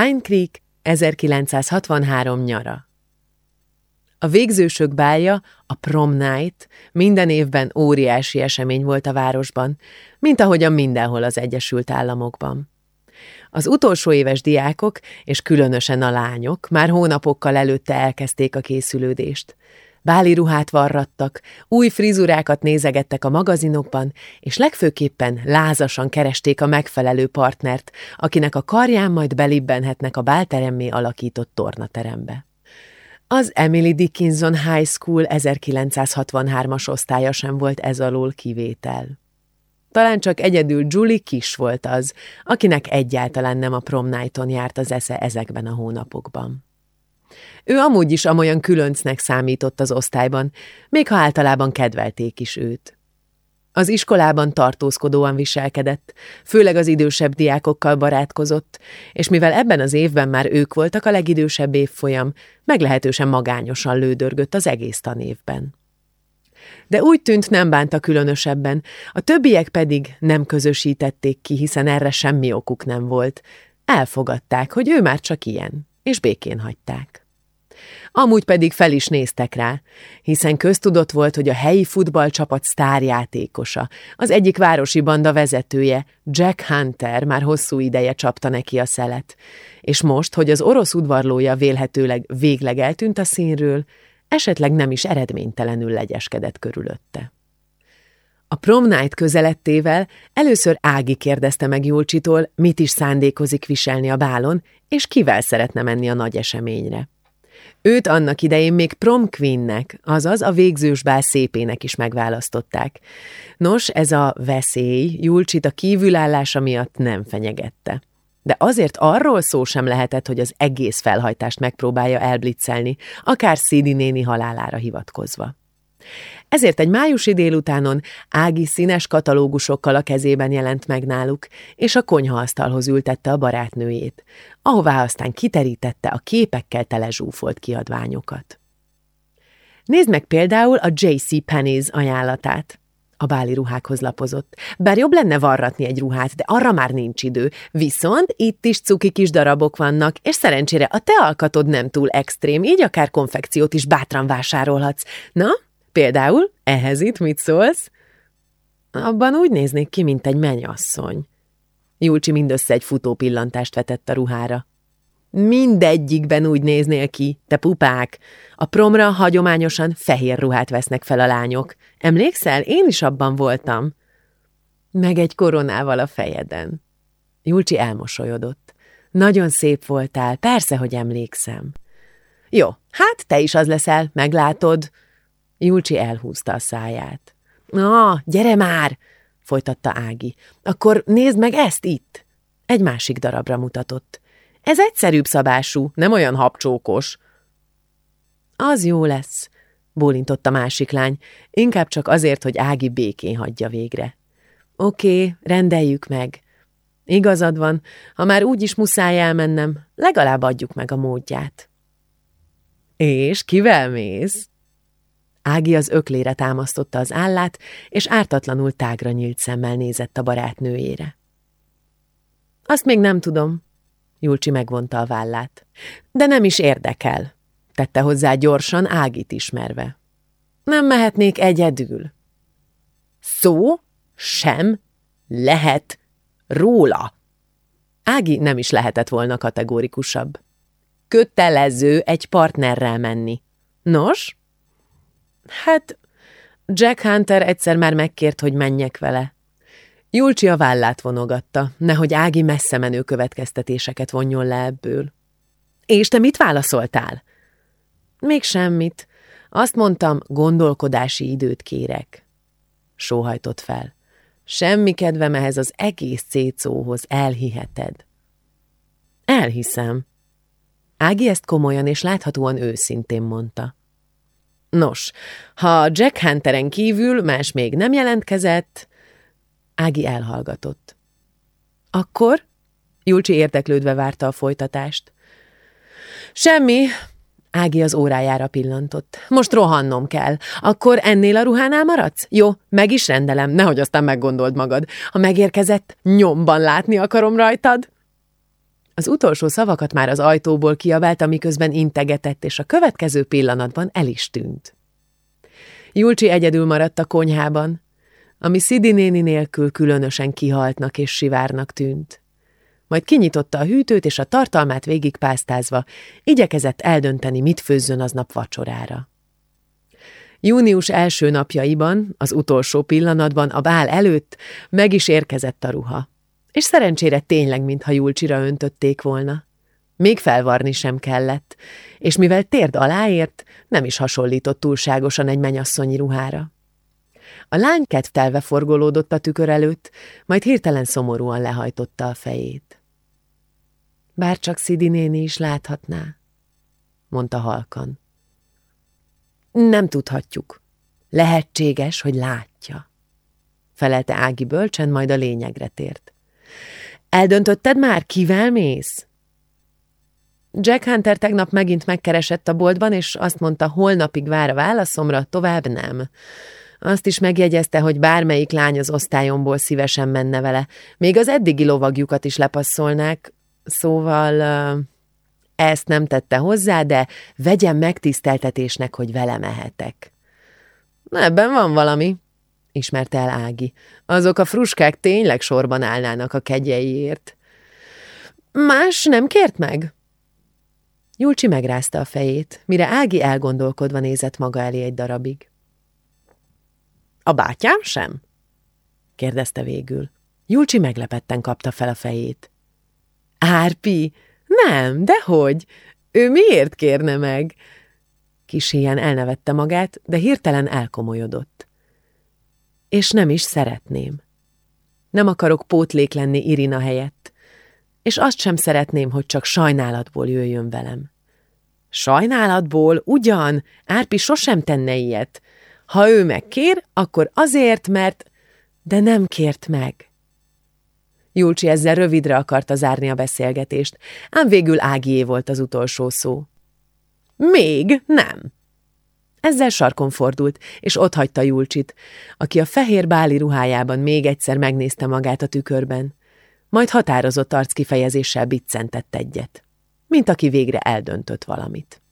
Pine Creek, 1963 nyara. A végzősök bálja, a prom night, minden évben óriási esemény volt a városban, mint ahogyan mindenhol az Egyesült Államokban. Az utolsó éves diákok, és különösen a lányok már hónapokkal előtte elkezdték a készülődést. Báli ruhát varrattak, új frizurákat nézegettek a magazinokban, és legfőképpen lázasan keresték a megfelelő partnert, akinek a karján majd belibbenhetnek a bálteremmé alakított tornaterembe. Az Emily Dickinson High School 1963-as osztálya sem volt ez alól kivétel. Talán csak egyedül Julie Kis volt az, akinek egyáltalán nem a prom night-on járt az esze ezekben a hónapokban. Ő amúgy is amolyan különcnek számított az osztályban, még ha általában kedvelték is őt. Az iskolában tartózkodóan viselkedett, főleg az idősebb diákokkal barátkozott, és mivel ebben az évben már ők voltak a legidősebb évfolyam, meglehetősen magányosan lődörgött az egész tanévben. De úgy tűnt nem bánta különösebben, a többiek pedig nem közösítették ki, hiszen erre semmi okuk nem volt. Elfogadták, hogy ő már csak ilyen, és békén hagyták. Amúgy pedig fel is néztek rá, hiszen köztudott volt, hogy a helyi futballcsapat sztárjátékosa, az egyik városi banda vezetője, Jack Hunter már hosszú ideje csapta neki a szelet, és most, hogy az orosz udvarlója vélhetőleg végleg eltűnt a színről, esetleg nem is eredménytelenül legyeskedett körülötte. A prom night közelettével először Ági kérdezte meg Júlcsitól, mit is szándékozik viselni a bálon, és kivel szeretne menni a nagy eseményre. Őt annak idején még prom queennek, azaz a végzős bál szépének is megválasztották. Nos, ez a veszély Julcsit a kívülállása miatt nem fenyegette. De azért arról szó sem lehetett, hogy az egész felhajtást megpróbálja elblitzelni, akár Szidi néni halálára hivatkozva. Ezért egy májusi délutánon Ági színes katalógusokkal a kezében jelent meg náluk, és a konyhaasztalhoz ültette a barátnőjét, ahová aztán kiterítette a képekkel tele zsúfolt kiadványokat. Nézd meg például a J.C. Penney's ajánlatát. A báli ruhákhoz lapozott. Bár jobb lenne varratni egy ruhát, de arra már nincs idő. Viszont itt is cuki kis darabok vannak, és szerencsére a te alkatod nem túl extrém, így akár konfekciót is bátran vásárolhatsz. Na, Például, ehhez itt mit szólsz? Abban úgy néznék ki, mint egy mennyasszony. Julcsi mindössze egy futó pillantást vetett a ruhára. Mindegyikben úgy néznél ki, te pupák. A promra hagyományosan fehér ruhát vesznek fel a lányok. Emlékszel? Én is abban voltam. Meg egy koronával a fejeden. Julcsi elmosolyodott. Nagyon szép voltál, persze, hogy emlékszem. Jó, hát te is az leszel, meglátod. Julcsi elhúzta a száját. Na, gyere már! folytatta Ági. Akkor nézd meg ezt itt! Egy másik darabra mutatott. Ez egyszerűbb szabású, nem olyan habcsókos. Az jó lesz, bólintott a másik lány, inkább csak azért, hogy Ági békén hagyja végre. Oké, rendeljük meg. Igazad van, ha már úgy is muszáj elmennem, legalább adjuk meg a módját. És kivel mész? Ági az öklére támasztotta az állát, és ártatlanul tágra nyílt szemmel nézett a barátnőjére. Azt még nem tudom, Julcsi megvonta a vállát. De nem is érdekel, tette hozzá gyorsan Ágit ismerve. Nem mehetnék egyedül. Szó sem lehet róla. Ági nem is lehetett volna kategórikusabb. Kötelező egy partnerrel menni. Nos, Hát, Jack Hunter egyszer már megkért, hogy menjek vele. Julcsi a vállát vonogatta, nehogy Ági messze menő következtetéseket vonjon le ebből. És te mit válaszoltál? Még semmit. Azt mondtam, gondolkodási időt kérek. Sóhajtott fel. Semmi kedvem ehhez az egész cécóhoz, elhiheted. Elhiszem. Ági ezt komolyan és láthatóan őszintén mondta. Nos, ha Jack Hunteren kívül más még nem jelentkezett, Ági elhallgatott. Akkor? Julcsi érteklődve várta a folytatást. Semmi, Ági az órájára pillantott. Most rohannom kell. Akkor ennél a ruhánál maradsz? Jó, meg is rendelem, nehogy aztán meggondold magad. Ha megérkezett, nyomban látni akarom rajtad. Az utolsó szavakat már az ajtóból kiabált, miközben integetett, és a következő pillanatban el is tűnt. Julcsi egyedül maradt a konyhában, ami Szidi néni nélkül különösen kihaltnak és sivárnak tűnt. Majd kinyitotta a hűtőt, és a tartalmát végigpásztázva igyekezett eldönteni, mit főzzön aznap vacsorára. Június első napjaiban, az utolsó pillanatban, a bál előtt meg is érkezett a ruha. És szerencsére tényleg, mintha Julcsira öntötték volna. Még felvarni sem kellett, és mivel térd aláért, nem is hasonlított túlságosan egy menyasszonyi ruhára. A lány kedvtelve forgolódott a tükör előtt, majd hirtelen szomorúan lehajtotta a fejét. Bár csak Szidi néni is láthatná, mondta halkan. Nem tudhatjuk. Lehetséges, hogy látja. Felelte Ági bölcsen, majd a lényegre tért. Eldöntötted már, kivel mész? Jack Hunter tegnap megint megkeresett a boltban, és azt mondta, holnapig vár a válaszomra, tovább nem. Azt is megjegyezte, hogy bármelyik lány az osztályomból szívesen menne vele. Még az eddigi lovagjukat is lepasszolnák, szóval ezt nem tette hozzá, de vegyem megtiszteltetésnek, hogy vele mehetek. Ebben van valami, ismerte el Ági. Azok a fruskák tényleg sorban állnának a kegyeiért. Más nem kért meg? Julcsi megrázta a fejét, mire Ági elgondolkodva nézett maga elé egy darabig. A bátyám sem? kérdezte végül. Julcsi meglepetten kapta fel a fejét. Árpi, nem, dehogy. Ő miért kérne meg? Kis ilyen elnevette magát, de hirtelen elkomolyodott. És nem is szeretném. Nem akarok pótlék lenni Irina helyett, és azt sem szeretném, hogy csak sajnálatból jöjjön velem. Sajnálatból? Ugyan, Árpi sosem tenne ilyet. Ha ő megkér, akkor azért, mert... De nem kért meg. Julcsi ezzel rövidre akarta zárni a beszélgetést, ám végül Ágié volt az utolsó szó. Még nem. Ezzel sarkon fordult, és otthagyta Julcsit, aki a fehér báli ruhájában még egyszer megnézte magát a tükörben, majd határozott arckifejezéssel biccentett egyet, mint aki végre eldöntött valamit.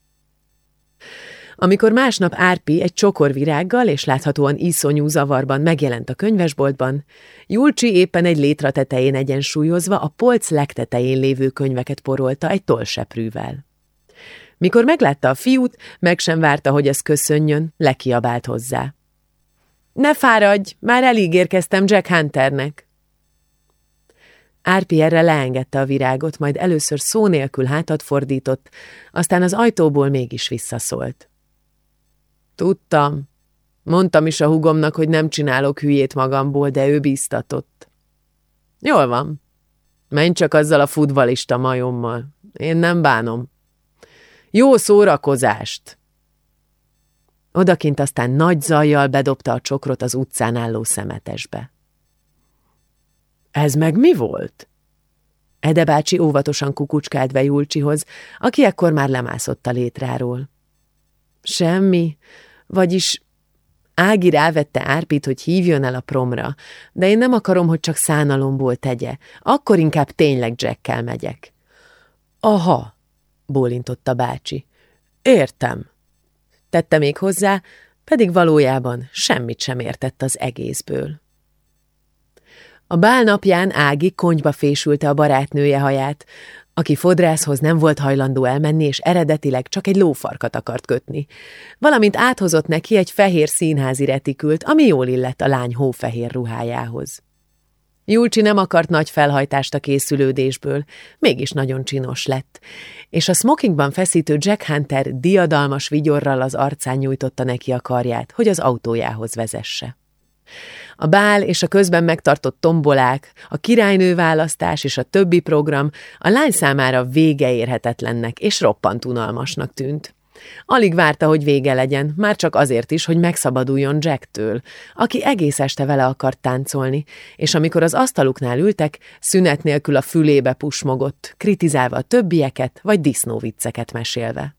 Amikor másnap Árpi egy csokor virággal és láthatóan iszonyú zavarban megjelent a könyvesboltban, Julcsi éppen egy létra tetején egyensúlyozva a polc legtetején lévő könyveket porolta egy tolseprűvel. Mikor meglátta a fiút, meg sem várta, hogy ez köszönjön, lekiabált hozzá. Ne fáradj, már elég érkeztem Jack Hunternek. Árpi erre leengedte a virágot, majd először szó nélkül hátat fordított, aztán az ajtóból mégis visszaszólt. Tudtam. Mondtam is a hugomnak, hogy nem csinálok hülyét magamból, de ő bíztatott. Jól van. Menj csak azzal a futbalista majommal. Én nem bánom. Jó szórakozást! Odakint aztán nagy zajjal bedobta a csokrot az utcán álló szemetesbe. Ez meg mi volt? Ede bácsi óvatosan kukucskált be Julcsihoz, aki ekkor már lemászott a létráról. Semmi, vagyis Ági rávette Árpit, hogy hívjon el a promra, de én nem akarom, hogy csak szánalomból tegye. Akkor inkább tényleg Jackkel megyek. Aha, bólintotta bácsi. Értem. Tette még hozzá, pedig valójában semmit sem értett az egészből. A bál Ági konyba fésülte a barátnője haját, aki fodrászhoz nem volt hajlandó elmenni, és eredetileg csak egy lófarkat akart kötni. Valamint áthozott neki egy fehér színházi retikült, ami jól illett a lány hófehér ruhájához. Julcsi nem akart nagy felhajtást a készülődésből, mégis nagyon csinos lett, és a smokingban feszítő Jack Hunter diadalmas vigyorral az arcán nyújtotta neki a karját, hogy az autójához vezesse. A bál és a közben megtartott tombolák, a királynő választás és a többi program a lány számára vége érhetetlennek és roppant unalmasnak tűnt. Alig várta, hogy vége legyen, már csak azért is, hogy megszabaduljon Jacktől, aki egész este vele akart táncolni, és amikor az asztaluknál ültek, szünet nélkül a fülébe pusmogott, kritizálva a többieket vagy disznóvicceket mesélve.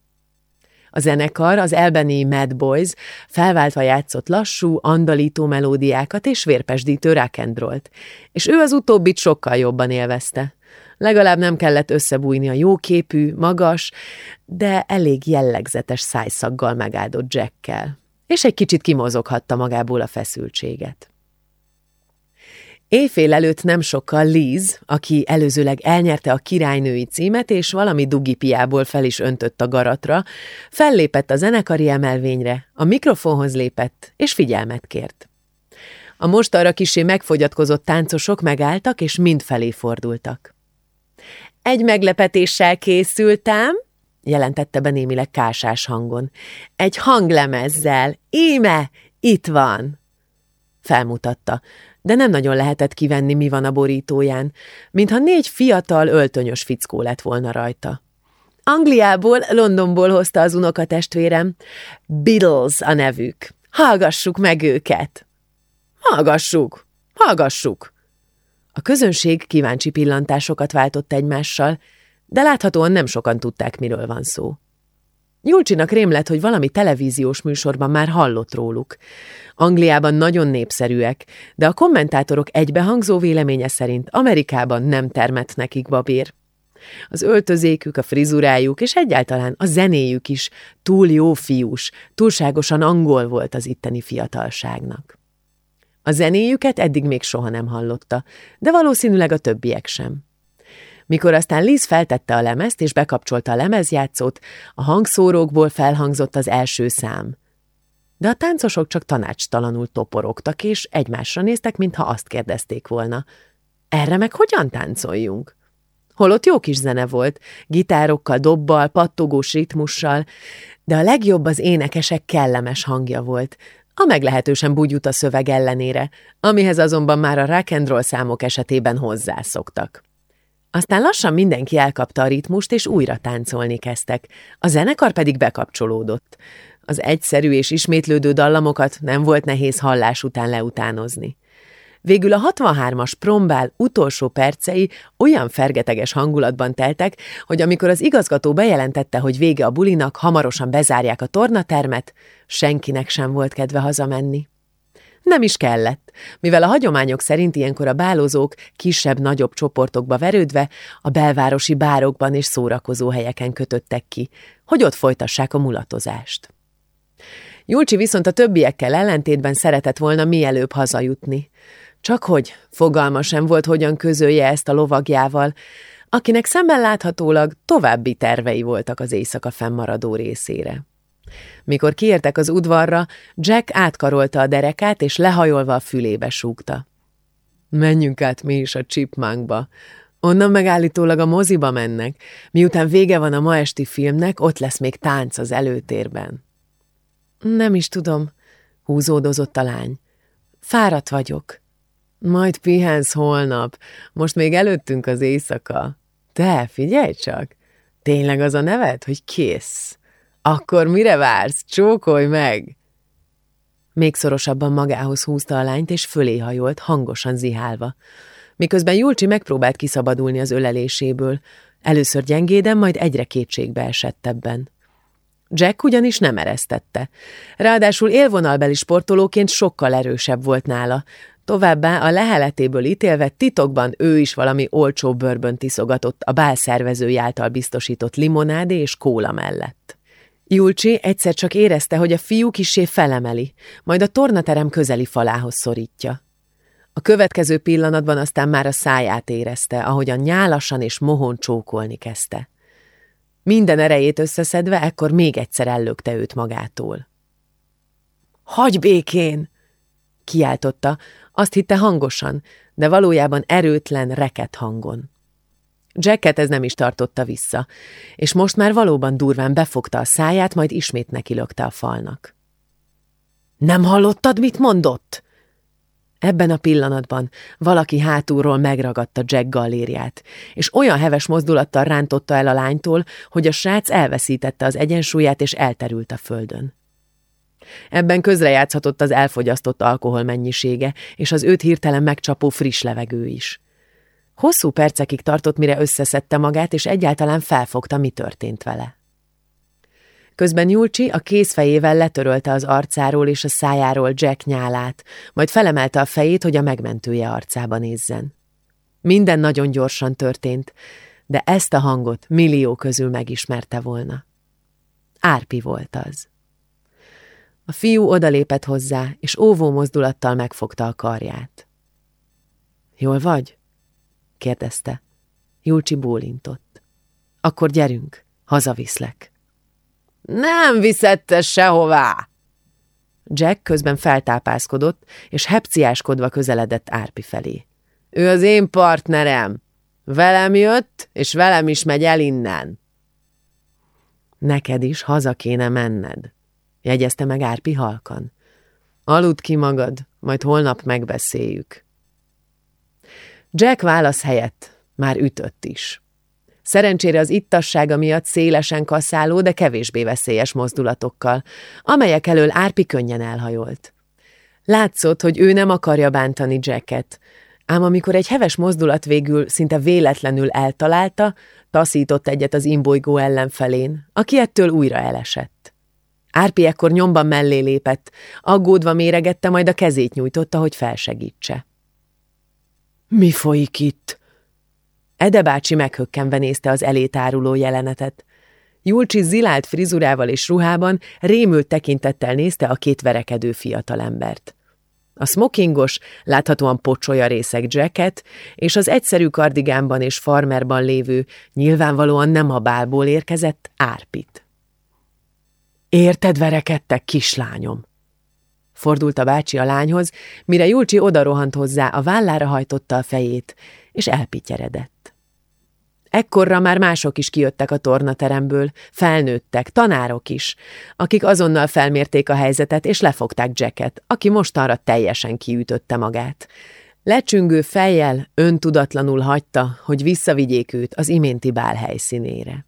A zenekar, az elbeni Mad Boys felváltva játszott lassú, andalító melódiákat és vérpesdítő rock és ő az utóbbit sokkal jobban élvezte. Legalább nem kellett összebújni a jóképű, magas, de elég jellegzetes szájszaggal megáldott Jackkel, és egy kicsit kimozoghatta magából a feszültséget. Éjfél előtt nem sokkal Liz, aki előzőleg elnyerte a királynői címet, és valami dugipiából fel is öntött a garatra, fellépett a zenekari emelvényre, a mikrofonhoz lépett, és figyelmet kért. A most arra kisé megfogyatkozott táncosok megálltak, és mind felé fordultak. Egy meglepetéssel készültem, jelentette be némileg kásás hangon. Egy hanglemezzel. Íme, itt van! Felmutatta de nem nagyon lehetett kivenni, mi van a borítóján, mintha négy fiatal, öltönyös fickó lett volna rajta. Angliából, Londonból hozta az unokatestvérem. Beatles a nevük. Hallgassuk meg őket! Hallgassuk! Hallgassuk! A közönség kíváncsi pillantásokat váltott egymással, de láthatóan nem sokan tudták, miről van szó. Julcsinak rém lett, hogy valami televíziós műsorban már hallott róluk. Angliában nagyon népszerűek, de a kommentátorok egybehangzó véleménye szerint Amerikában nem termett nekik babér. Az öltözékük, a frizurájuk és egyáltalán a zenéjük is túl jó fiús, túlságosan angol volt az itteni fiatalságnak. A zenéjüket eddig még soha nem hallotta, de valószínűleg a többiek sem. Mikor aztán Liz feltette a lemezt és bekapcsolta a lemezjátszót, a hangszórókból felhangzott az első szám. De a táncosok csak tanácstalanul toporogtak, és egymásra néztek, mintha azt kérdezték volna. Erre meg hogyan táncoljunk? Holott jó kis zene volt, gitárokkal, dobbal, pattogós ritmussal, de a legjobb az énekesek kellemes hangja volt, a meglehetősen bugyuta szöveg ellenére, amihez azonban már a rock számok esetében hozzászoktak. Aztán lassan mindenki elkapta a ritmust, és újra táncolni kezdtek. A zenekar pedig bekapcsolódott. Az egyszerű és ismétlődő dallamokat nem volt nehéz hallás után leutánozni. Végül a 63-as prombál utolsó percei olyan fergeteges hangulatban teltek, hogy amikor az igazgató bejelentette, hogy vége a bulinak, hamarosan bezárják a tornatermet, senkinek sem volt kedve hazamenni. Nem is kellett, mivel a hagyományok szerint ilyenkor a bálozók kisebb-nagyobb csoportokba verődve a belvárosi bárokban és szórakozó helyeken kötöttek ki, hogy ott folytassák a mulatozást. Julcsi viszont a többiekkel ellentétben szeretett volna mielőbb hazajutni. Csak hogy fogalma sem volt, hogyan közölje ezt a lovagjával, akinek szemben láthatólag további tervei voltak az éjszaka fennmaradó részére. Mikor kiértek az udvarra, Jack átkarolta a derekát, és lehajolva a fülébe súgta. Menjünk át mi is a Chipmunkba. Onnan megállítólag a moziba mennek. Miután vége van a ma esti filmnek, ott lesz még tánc az előtérben. Nem is tudom, húzódozott a lány. Fáradt vagyok. Majd pihensz holnap. Most még előttünk az éjszaka. Te, figyelj csak! Tényleg az a neved, hogy kész? Akkor mire vársz? Csókolj meg! Még szorosabban magához húzta a lányt, és fölé hajolt, hangosan zihálva. Miközben Julcsi megpróbált kiszabadulni az öleléséből, először gyengéden, majd egyre kétségbe esettebben. Jack ugyanis nem eresztette. Ráadásul élvonalbeli sportolóként sokkal erősebb volt nála. Továbbá a leheletéből ítélve titokban ő is valami olcsó bőrbön tiszogatott a bál szervezői által biztosított limonádé és kóla mellett. Julcsi egyszer csak érezte, hogy a fiú kisé felemeli, majd a tornaterem közeli falához szorítja. A következő pillanatban aztán már a száját érezte, ahogyan nyálasan és mohon csókolni kezdte. Minden erejét összeszedve, ekkor még egyszer ellökte őt magától. Hagy békén! kiáltotta, azt hitte hangosan, de valójában erőtlen, reket hangon. Jacket ez nem is tartotta vissza, és most már valóban durván befogta a száját, majd ismét nekilökte a falnak. Nem hallottad, mit mondott? Ebben a pillanatban valaki hátulról megragadta Jack galériát, és olyan heves mozdulattal rántotta el a lánytól, hogy a srác elveszítette az egyensúlyát és elterült a földön. Ebben közrejátszhatott az elfogyasztott alkohol mennyisége, és az őt hirtelen megcsapó friss levegő is. Hosszú percekig tartott, mire összeszedte magát, és egyáltalán felfogta, mi történt vele. Közben Julcsi a kézfejével letörölte az arcáról és a szájáról Jack nyálát, majd felemelte a fejét, hogy a megmentője arcába nézzen. Minden nagyon gyorsan történt, de ezt a hangot millió közül megismerte volna. Árpi volt az. A fiú odalépett hozzá, és óvó mozdulattal megfogta a karját. Jól vagy? kérdezte. Julcsi bólintott. Akkor gyerünk, hazaviszlek. Nem viszette sehová! Jack közben feltápászkodott, és hepciáskodva közeledett Árpi felé. Ő az én partnerem. Velem jött, és velem is megy el innen. Neked is haza kéne menned, jegyezte meg Árpi halkan. Aludd ki magad, majd holnap megbeszéljük. Jack válasz helyett már ütött is. Szerencsére az ittassága miatt szélesen kaszáló, de kevésbé veszélyes mozdulatokkal, amelyek elől Árpi könnyen elhajolt. Látszott, hogy ő nem akarja bántani Jacket, ám amikor egy heves mozdulat végül szinte véletlenül eltalálta, taszított egyet az imbolygó ellenfelén, aki ettől újra elesett. Árpi ekkor nyomban mellé lépett, aggódva méregette, majd a kezét nyújtotta, hogy felsegítse. Mi folyik itt? Ede bácsi meghökkenve nézte az elétáruló jelenetet. Julcsi zilált frizurával és ruhában rémült tekintettel nézte a két verekedő fiatalembert. A smokingos, láthatóan pocsolya részek jacket és az egyszerű kardigánban és farmerban lévő, nyilvánvalóan nem a bálból érkezett árpit. Érted verekedtek, kislányom? Fordult a bácsi a lányhoz, mire Julcsi odarohant hozzá, a vállára hajtotta a fejét, és elpityeredett. Ekkorra már mások is kijöttek a tornateremből, felnőttek, tanárok is, akik azonnal felmérték a helyzetet, és lefogták Jacket, aki mostanra teljesen kiütötte magát. Lecsüngő fejjel öntudatlanul hagyta, hogy visszavigyék őt az iménti bál helyszínére.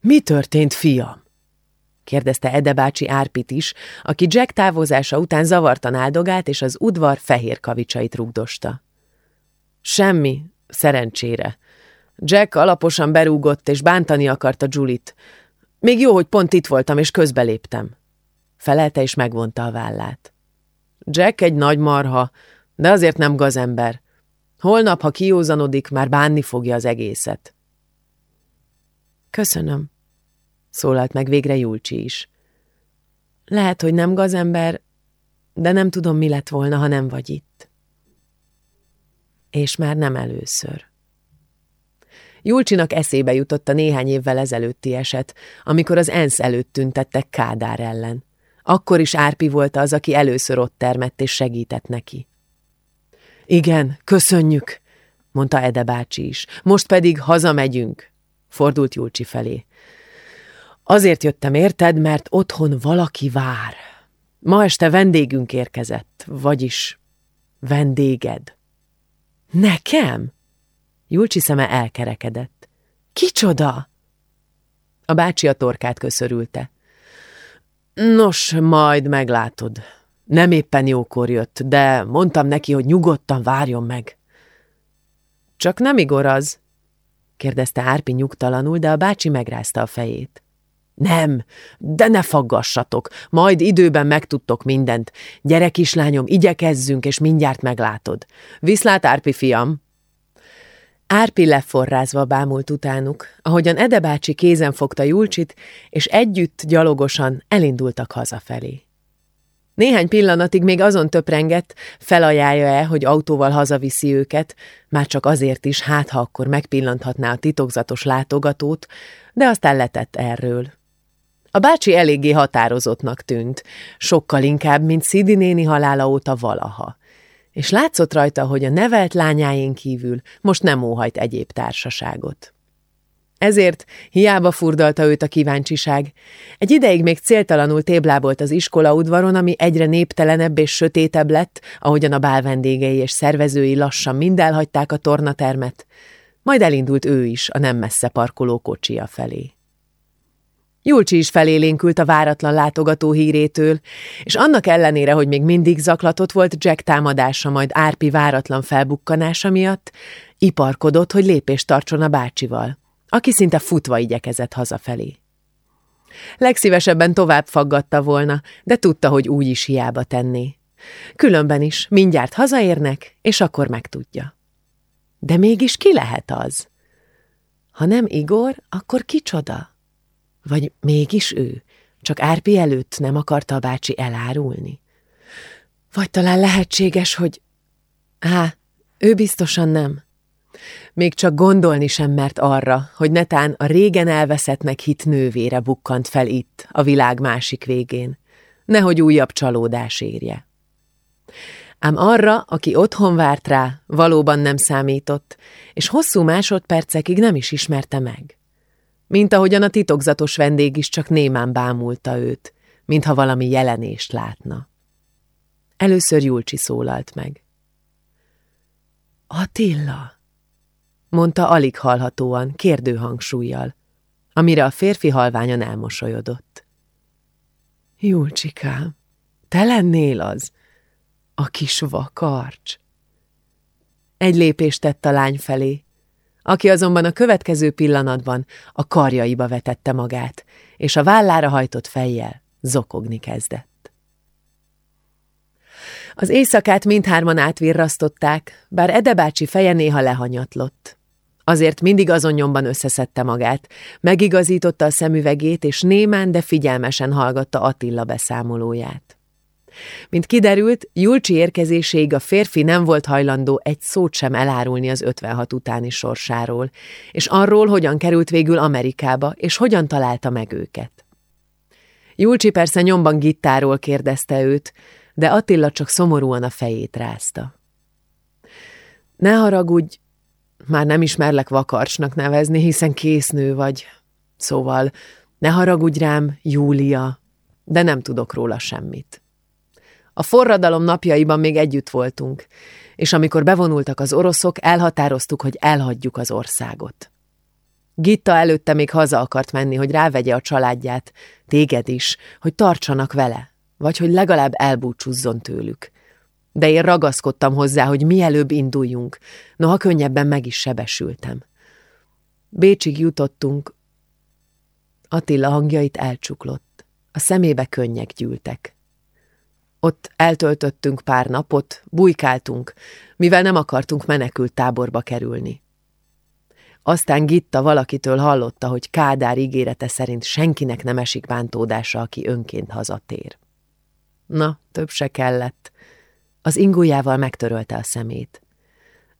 Mi történt, fiam? Kérdezte Ede bácsi Árpit is, aki Jack távozása után zavartan áldogált, és az udvar fehér kavicsait rugdosta. Semmi, szerencsére. Jack alaposan berúgott, és bántani akarta Julit. Még jó, hogy pont itt voltam, és közbeléptem. Felelte, és megvonta a vállát. Jack egy nagy marha, de azért nem gazember. Holnap, ha kiózanodik, már bánni fogja az egészet. Köszönöm, szólalt meg végre Julcsi is. Lehet, hogy nem gazember, de nem tudom, mi lett volna, ha nem vagy itt. És már nem először. Julcsinak eszébe jutott a néhány évvel ezelőtti eset, amikor az ENSZ előtt tüntettek Kádár ellen. Akkor is Árpi volt az, aki először ott termett és segített neki. Igen, köszönjük, mondta Ede bácsi is. Most pedig hazamegyünk, fordult Julcsi felé. Azért jöttem, érted, mert otthon valaki vár. Ma este vendégünk érkezett, vagyis vendéged. Nekem? Julcsi szeme elkerekedett. Kicsoda? A bácsi a torkát köszörülte. Nos, majd meglátod. Nem éppen jókor jött, de mondtam neki, hogy nyugodtan várjon meg. Csak nem igor az? kérdezte Árpi nyugtalanul, de a bácsi megrázta a fejét. Nem, de ne faggassatok, majd időben megtudtok mindent. Gyere, kislányom, igyekezzünk, és mindjárt meglátod. Viszlát, Árpi fiam! Árpi leforrázva bámult utánuk, ahogyan Ede bácsi kézen fogta Julcsit, és együtt, gyalogosan elindultak hazafelé. Néhány pillanatig még azon töprengett, felajánlja-e, hogy autóval hazaviszi őket, már csak azért is, hát ha akkor megpillanthatná a titokzatos látogatót, de aztán letett erről. A bácsi eléggé határozottnak tűnt, sokkal inkább, mint Szidi néni halála óta valaha és látszott rajta, hogy a nevelt lányáin kívül most nem óhajt egyéb társaságot. Ezért hiába furdalta őt a kíváncsiság. Egy ideig még céltalanul téblábolt az iskola udvaron, ami egyre néptelenebb és sötétebb lett, ahogyan a bál vendégei és szervezői lassan mind elhagyták a tornatermet, majd elindult ő is a nem messze parkoló kocsia felé. Julcsi is felélénkült a váratlan látogató hírétől, és annak ellenére, hogy még mindig zaklatott volt Jack támadása, majd Árpi váratlan felbukkanása miatt, iparkodott, hogy lépést tartson a bácsival, aki szinte futva igyekezett hazafelé. Legszívesebben tovább faggatta volna, de tudta, hogy úgy is hiába tenné. Különben is mindjárt hazaérnek, és akkor megtudja. De mégis ki lehet az? Ha nem Igor, akkor kicsoda? Vagy mégis ő? Csak Árpi előtt nem akarta a bácsi elárulni? Vagy talán lehetséges, hogy... Á, ő biztosan nem. Még csak gondolni sem mert arra, hogy netán a régen elveszettnek hit nővére bukkant fel itt, a világ másik végén. Nehogy újabb csalódás érje. Ám arra, aki otthon várt rá, valóban nem számított, és hosszú másodpercekig nem is ismerte meg. Mint ahogyan a titokzatos vendég is csak némán bámulta őt, mintha valami jelenést látna. Először Julcsi szólalt meg. Attila, mondta alig hallhatóan, kérdő hangsúlyjal, amire a férfi halványan elmosolyodott. Julcsikám, te lennél az, a kis vakarcs. Egy lépést tett a lány felé, aki azonban a következő pillanatban a karjaiba vetette magát, és a vállára hajtott fejjel zokogni kezdett. Az éjszakát mindhárman átvirrasztották, bár Ede bácsi feje néha lehanyatlott. Azért mindig azon nyomban összeszedte magát, megigazította a szemüvegét, és némán, de figyelmesen hallgatta Attila beszámolóját. Mint kiderült, Julcsi érkezéséig a férfi nem volt hajlandó egy szót sem elárulni az 56 utáni sorsáról, és arról, hogyan került végül Amerikába, és hogyan találta meg őket. Julcsi persze nyomban Gittáról kérdezte őt, de Attila csak szomorúan a fejét rázta. Ne haragudj, már nem ismerlek vakarcsnak nevezni, hiszen késznő vagy. Szóval, ne haragudj rám, Júlia, de nem tudok róla semmit. A forradalom napjaiban még együtt voltunk, és amikor bevonultak az oroszok, elhatároztuk, hogy elhagyjuk az országot. Gitta előtte még haza akart menni, hogy rávegye a családját, téged is, hogy tartsanak vele, vagy hogy legalább elbúcsúzzon tőlük. De én ragaszkodtam hozzá, hogy mielőbb induljunk, noha könnyebben meg is sebesültem. Bécsig jutottunk. Attila hangjait elcsuklott. A szemébe könnyek gyűltek. Ott eltöltöttünk pár napot, bujkáltunk, mivel nem akartunk menekült táborba kerülni. Aztán Gitta valakitől hallotta, hogy Kádár ígérete szerint senkinek nem esik bántódása, aki önként hazatér. Na, több se kellett. Az ingójával megtörölte a szemét.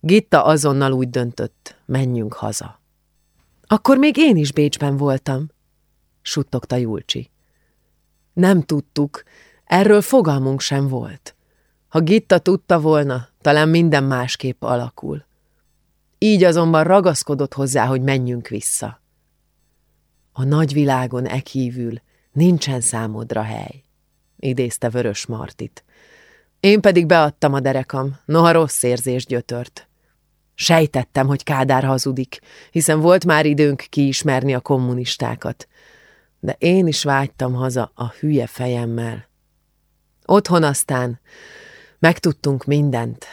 Gitta azonnal úgy döntött, menjünk haza. Akkor még én is Bécsben voltam, suttogta Julcsi. Nem tudtuk, Erről fogalmunk sem volt. Ha Gitta tudta volna, talán minden másképp alakul. Így azonban ragaszkodott hozzá, hogy menjünk vissza. A nagyvilágon ekívül nincsen számodra hely, idézte Vörös Martit. Én pedig beadtam a derekam, noha rossz érzés gyötört. Sejtettem, hogy Kádár hazudik, hiszen volt már időnk kiismerni a kommunistákat. De én is vágytam haza a hülye fejemmel, Otthon aztán megtudtunk mindent.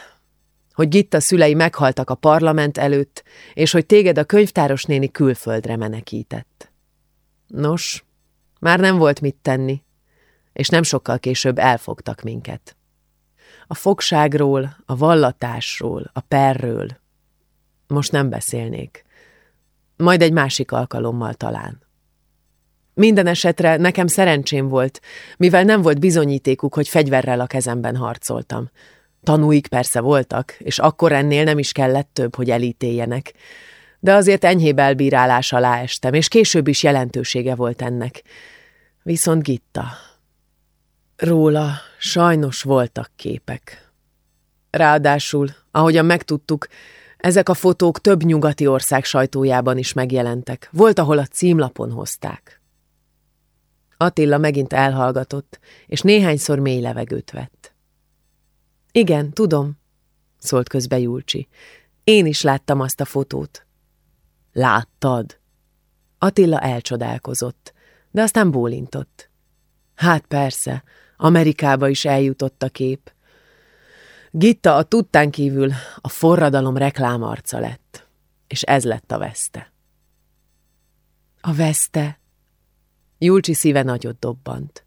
Hogy Gitta szülei meghaltak a parlament előtt, és hogy téged a könyvtáros néni külföldre menekített. Nos, már nem volt mit tenni, és nem sokkal később elfogtak minket. A fogságról, a vallatásról, a perről most nem beszélnék. Majd egy másik alkalommal talán. Minden esetre nekem szerencsém volt, mivel nem volt bizonyítékuk, hogy fegyverrel a kezemben harcoltam. Tanúik persze voltak, és akkor ennél nem is kellett több, hogy elítéljenek. De azért enyhébb elbírálás alá estem, és később is jelentősége volt ennek. Viszont Gitta. Róla sajnos voltak képek. Ráadásul, ahogyan megtudtuk, ezek a fotók több nyugati ország sajtójában is megjelentek. Volt, ahol a címlapon hozták. Attila megint elhallgatott, és néhányszor mély levegőt vett. Igen, tudom, szólt közbe Julcsi. Én is láttam azt a fotót. Láttad? Attila elcsodálkozott, de aztán bólintott. Hát persze, Amerikába is eljutott a kép. Gitta a tudtán kívül a forradalom reklámarca lett, és ez lett a veszte. A veszte, Julcsi szíve nagyot dobbant.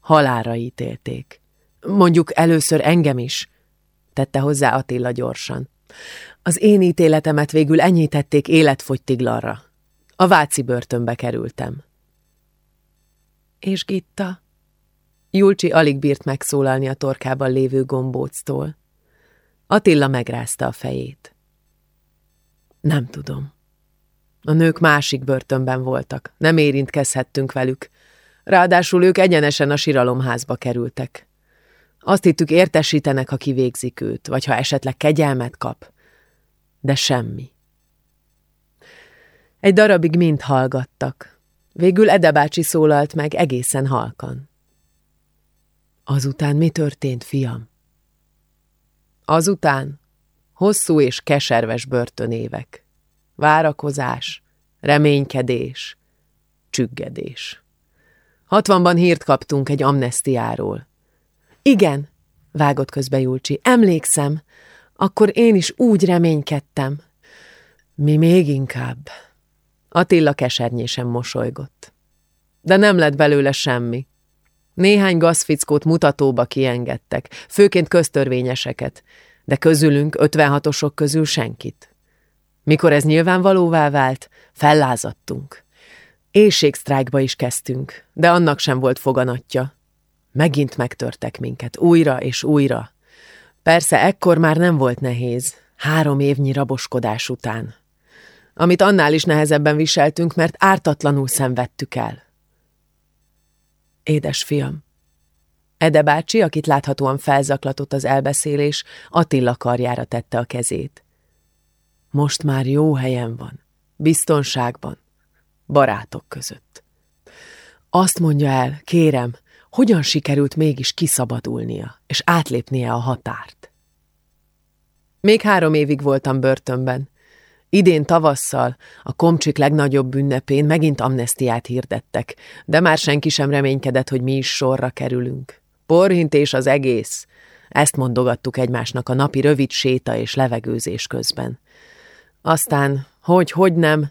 Halára ítélték. Mondjuk először engem is, tette hozzá Attila gyorsan. Az én ítéletemet végül enyhítették életfogytiglanra. A Váci börtönbe kerültem. És Gitta? Julcsi alig bírt megszólalni a torkában lévő gombóctól. Attila megrázta a fejét. Nem tudom. A nők másik börtönben voltak, nem érintkezhettünk velük. Ráadásul ők egyenesen a siralomházba kerültek. Azt hittük értesítenek, ha kivégzik őt, vagy ha esetleg kegyelmet kap. De semmi. Egy darabig mind hallgattak. Végül Ede bácsi szólalt meg egészen halkan. Azután mi történt, fiam? Azután hosszú és keserves börtönévek. Várakozás, reménykedés, csüggedés. Hatvanban hírt kaptunk egy amnestiáról. Igen, vágott közbe Julcsi, emlékszem, akkor én is úgy reménykedtem. Mi még inkább. Attila kesernyésen mosolygott. De nem lett belőle semmi. Néhány gazfickót mutatóba kiengedtek, főként köztörvényeseket, de közülünk 56-osok közül senkit. Mikor ez nyilvánvalóvá vált, fellázadtunk. Éjségsztrájkba is kezdtünk, de annak sem volt foganatja. Megint megtörtek minket, újra és újra. Persze ekkor már nem volt nehéz, három évnyi raboskodás után. Amit annál is nehezebben viseltünk, mert ártatlanul szenvedtük el. Édes fiam, Ede bácsi, akit láthatóan felzaklatott az elbeszélés, Attila karjára tette a kezét. Most már jó helyen van, biztonságban, barátok között. Azt mondja el, kérem, hogyan sikerült mégis kiszabadulnia, és átlépnie a határt. Még három évig voltam börtönben. Idén tavasszal, a komcsik legnagyobb ünnepén megint amnestiát hirdettek, de már senki sem reménykedett, hogy mi is sorra kerülünk. Porhintés az egész. Ezt mondogattuk egymásnak a napi rövid séta és levegőzés közben. Aztán, hogy, hogy nem,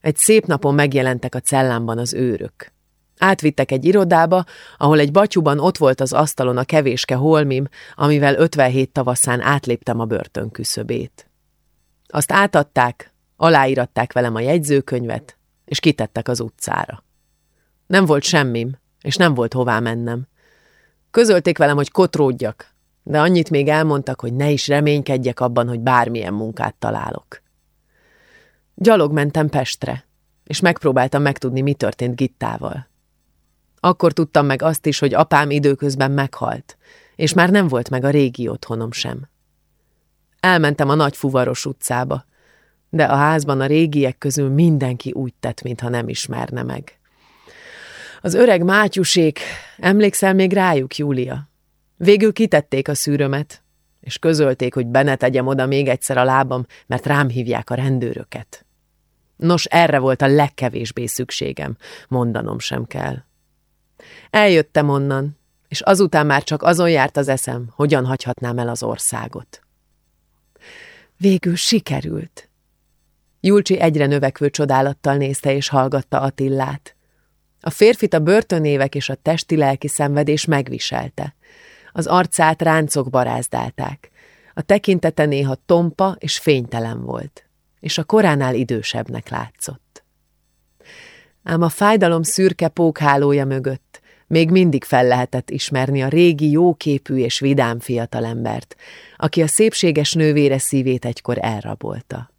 egy szép napon megjelentek a cellámban az őrök. Átvittek egy irodába, ahol egy batyuban ott volt az asztalon a kevéske holmim, amivel 57 tavaszán átléptem a börtön küszöbét. Azt átadták, aláíratták velem a jegyzőkönyvet, és kitettek az utcára. Nem volt semmim, és nem volt hová mennem. Közölték velem, hogy kotródjak, de annyit még elmondtak, hogy ne is reménykedjek abban, hogy bármilyen munkát találok. Gyalog mentem Pestre, és megpróbáltam megtudni, mi történt Gittával. Akkor tudtam meg azt is, hogy apám időközben meghalt, és már nem volt meg a régi otthonom sem. Elmentem a nagy fuvaros utcába, de a házban a régiek közül mindenki úgy tett, mintha nem ismerne meg. Az öreg Mátyusék, emlékszel még rájuk, Júlia? Végül kitették a szűrömet, és közölték, hogy benne tegyem oda még egyszer a lábam, mert rám hívják a rendőröket. Nos, erre volt a legkevésbé szükségem, mondanom sem kell. Eljöttem onnan, és azután már csak azon járt az eszem, hogyan hagyhatnám el az országot. Végül sikerült. Julcsi egyre növekvő csodálattal nézte és hallgatta Attillát. A férfit a börtönévek és a testi-lelki szenvedés megviselte. Az arcát ráncok barázdálták. A tekintete néha tompa és fénytelen volt, és a koránál idősebbnek látszott. Ám a fájdalom szürke pókhálója mögött még mindig fel lehetett ismerni a régi jóképű és vidám fiatalembert, aki a szépséges nővére szívét egykor elrabolta.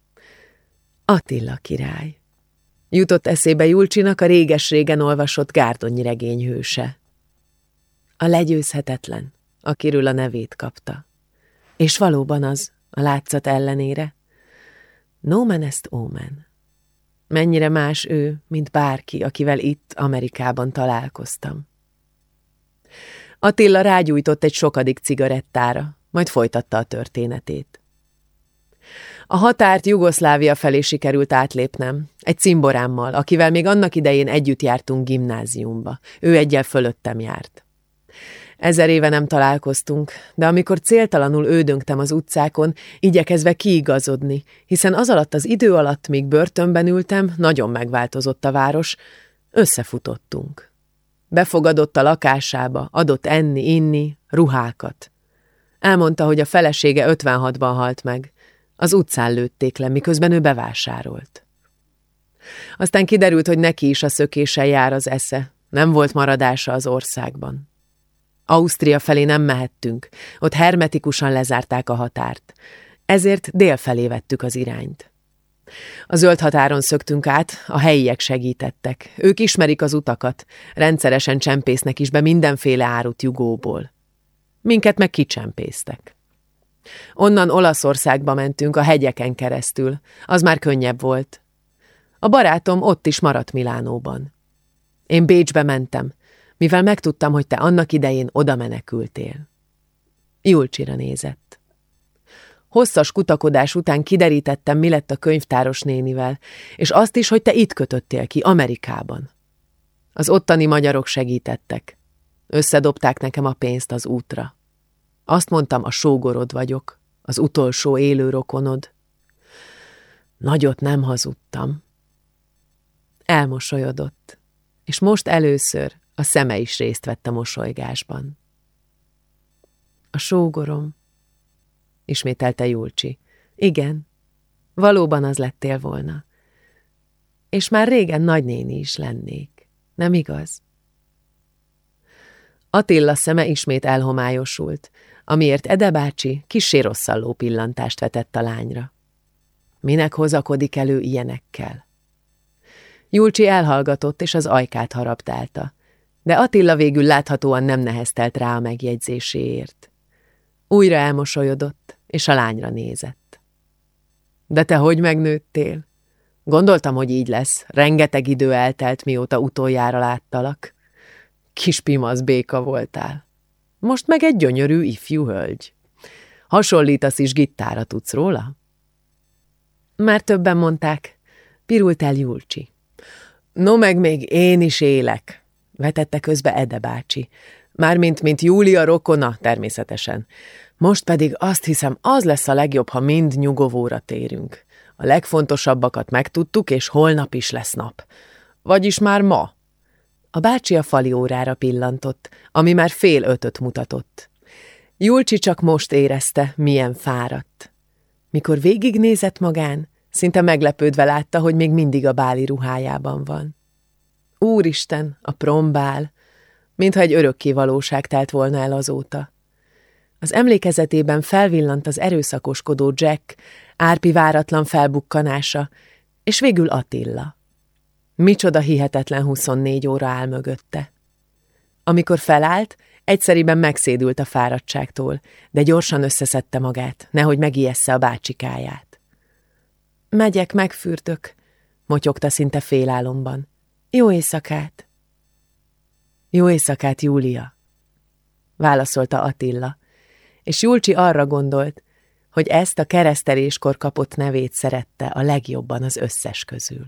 Attila király. Jutott eszébe Julcsinak a réges-régen olvasott Gárdonyi regény hőse. A legyőzhetetlen, akiről a nevét kapta. És valóban az, a látszat ellenére. No man est omen. Mennyire más ő, mint bárki, akivel itt, Amerikában találkoztam. Attila rágyújtott egy sokadik cigarettára, majd folytatta a történetét. A határt Jugoszlávia felé sikerült átlépnem, egy cimborámmal, akivel még annak idején együtt jártunk gimnáziumba. Ő egyel fölöttem járt. Ezer éve nem találkoztunk, de amikor céltalanul ődöngtem az utcákon, igyekezve kiigazodni, hiszen az alatt az idő alatt, míg börtönben ültem, nagyon megváltozott a város, összefutottunk. Befogadott a lakásába, adott enni, inni, ruhákat. Elmondta, hogy a felesége 56-ban halt meg, Az utcán lőtték le, miközben ő bevásárolt. Aztán kiderült, hogy neki is a szökéssel jár az esze, nem volt maradása az országban. Ausztria felé nem mehettünk, ott hermetikusan lezárták a határt, ezért dél felé vettük az irányt. A zöld határon szöktünk át, a helyiek segítettek. Ők ismerik az utakat, rendszeresen csempésznek is be mindenféle árut jugóból. Minket meg kicsempésztek. Onnan Olaszországba mentünk a hegyeken keresztül, az már könnyebb volt. A barátom ott is maradt Milánóban. Én Bécsbe mentem, mivel megtudtam, hogy te annak idején oda menekültél. Julcsira nézett. Hosszas kutakodás után kiderítettem, mi lett a könyvtáros nénivel, és azt is, hogy te itt kötöttél ki, Amerikában. Az ottani magyarok segítettek. Összedobták nekem a pénzt az útra. Azt mondtam, a sógorod vagyok, az utolsó élő rokonod. Nagyot nem hazudtam. Elmosolyodott, és most először a szeme is részt vett a mosolygásban. A sógorom, ismételte Julcsi. Igen, valóban az lettél volna. És már régen nagynéni is lennék, nem igaz? Attila szeme ismét elhomályosult, amiért Ede bácsi kissé rosszalló pillantást vetett a lányra. Minek hozakodik elő ilyenekkel? Julcsi elhallgatott, és az ajkát haraptálta, de Attila végül láthatóan nem neheztelt rá a megjegyzéséért. Újra elmosolyodott, és a lányra nézett. De te hogy megnőttél? Gondoltam, hogy így lesz. Rengeteg idő eltelt, mióta utoljára láttalak. Kis pimasz béka voltál. Most meg egy gyönyörű ifjú hölgy. Hasonlítasz is gittára, tudsz róla? Már többen mondták, pirult el Julcsi. No meg még én is élek, vetette közbe Ede bácsi. Mármint, mint Júlia rokona, természetesen. Most pedig azt hiszem, az lesz a legjobb, ha mind nyugovóra térünk. A legfontosabbakat megtudtuk, és holnap is lesz nap. Vagyis már ma. A bácsi a fali órára pillantott, ami már fél ötöt mutatott. Julcsi csak most érezte, milyen fáradt. Mikor végignézett magán, szinte meglepődve látta, hogy még mindig a báli ruhájában van. Úristen, a prombál, mintha egy örökké valóság telt volna el azóta. Az emlékezetében felvillant az erőszakoskodó Jack, Árpi váratlan felbukkanása, és végül Attila. Micsoda hihetetlen 24 óra áll mögötte. Amikor felállt, egyszeriben megszédült a fáradtságtól, de gyorsan összeszedte magát, nehogy megijessze a bácsikáját. Megyek, megfürtök, motyogta szinte félálomban. Jó éjszakát! Jó éjszakát, Júlia! válaszolta Attila, és Julcsi arra gondolt, hogy ezt a kereszteléskor kapott nevét szerette a legjobban az összes közül.